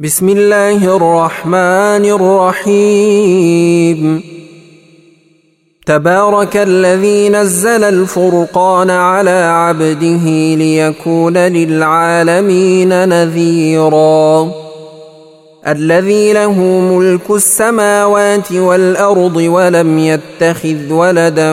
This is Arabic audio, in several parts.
بسم الله الرحمن الرحيم. تبارك الذي نزل الفرقان على عبده ليكون للعالمين نذيراً. الذي له ملك السماوات والأرض ولم يتخذ ولدا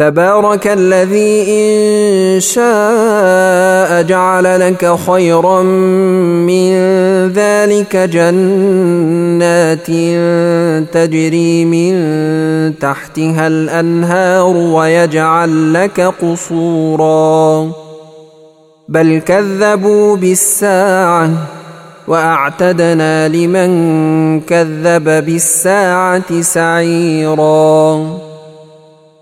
تبارك الذي إن شاء جعل لك خيرا من ذلك جنات تجري من تحتها الأنهار ويجعل لك قصورا. بل كذبوا بالساعة وأعتدنا لمن كذب بالساعة سعيرا.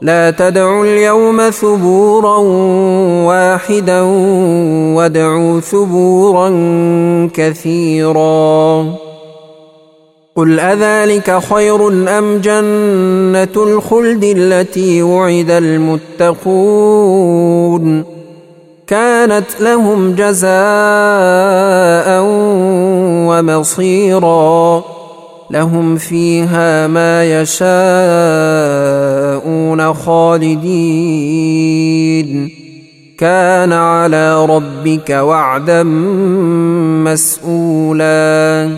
لا تدعوا اليوم ثبورا واحدا وادعوا ثبورا كثيرا. قل أذلك خير أم جنة الخلد التي وعد المتقون؟ كانت لهم جزاء ومصيرا. لهم فيها ما يشاءون خالدين. كان على ربك وعدا مسؤولا.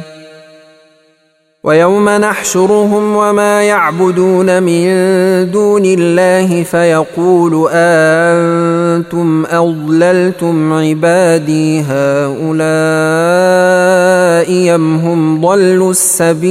ويوم نحشرهم وما يعبدون من دون الله فيقول أنتم أضللتم عبادي هؤلاء أم هم ضلوا السبيل؟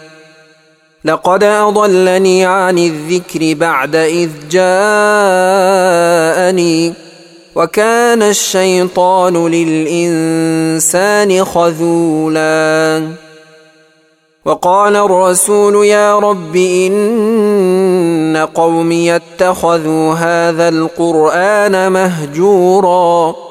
لقد أضلني عن الذكر بعد إذ جاءني وكان الشيطان للإنسان خذولا. وقال الرسول يا رب إن قومي اتخذوا هذا القرآن مهجورا.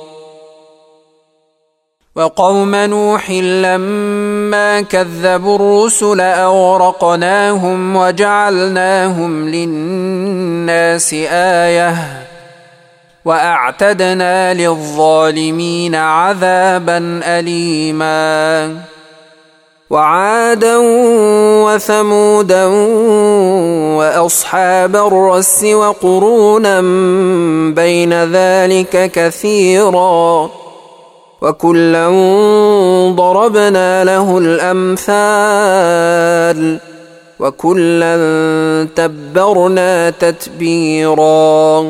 وقوم نوح لما كذبوا الرسل أغرقناهم وجعلناهم للناس آية وأعتدنا للظالمين عذابا اليما وعادا وثمودا وأصحاب الرس وقرونا بين ذلك كثيرا وكلا ضربنا له الأمثال وكلا تبرنا تتبيرا.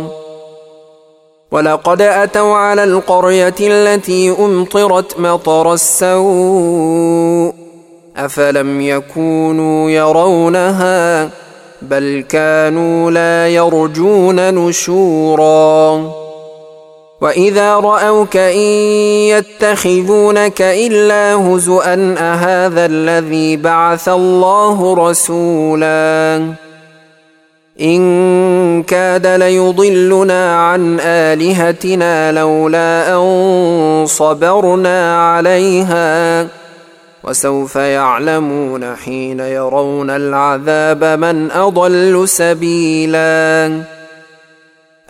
ولقد أتوا على القرية التي أمطرت مطر السوء أفلم يكونوا يرونها بل كانوا لا يرجون نشورا. واذا راوك ان يتخذونك الا هزءا اهذا الذي بعث الله رسولا ان كاد ليضلنا عن الهتنا لولا ان صبرنا عليها وسوف يعلمون حين يرون العذاب من اضل سبيلا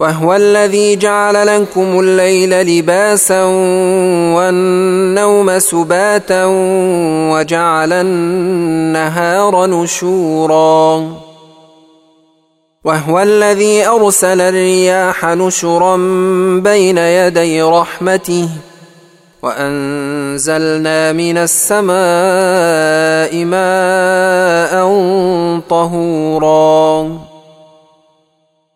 وهو الذي جعل لكم الليل لباسا والنوم سباتا وجعل النهار نشورا. وهو الذي أرسل الرياح نشرا بين يدي رحمته وأنزلنا من السماء ماء طهورا.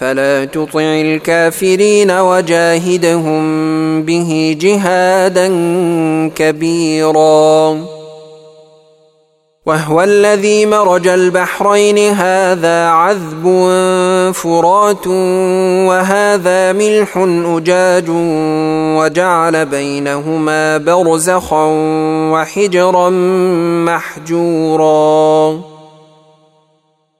فلا تطع الكافرين وجاهدهم به جهادا كبيرا. وهو الذي مرج البحرين هذا عذب فرات وهذا ملح أجاج وجعل بينهما برزخا وحجرا محجورا.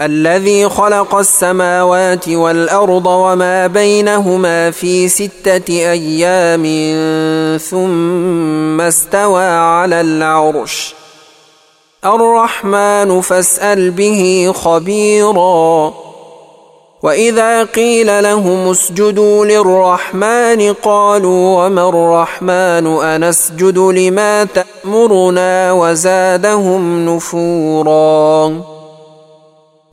الذي خلق السماوات والأرض وما بينهما في ستة أيام ثم استوى على العرش. الرحمن فاسأل به خبيرا. وإذا قيل لهم اسجدوا للرحمن قالوا وما الرحمن أنسجد لما تأمرنا وزادهم نفورا.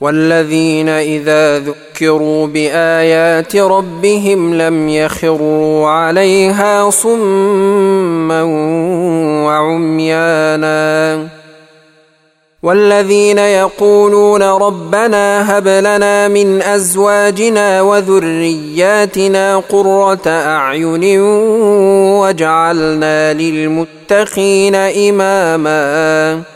والذين إذا ذكروا بآيات ربهم لم يخروا عليها صما وعميانا. والذين يقولون ربنا هب لنا من أزواجنا وذرياتنا قرة أعين واجعلنا للمتقين إماما.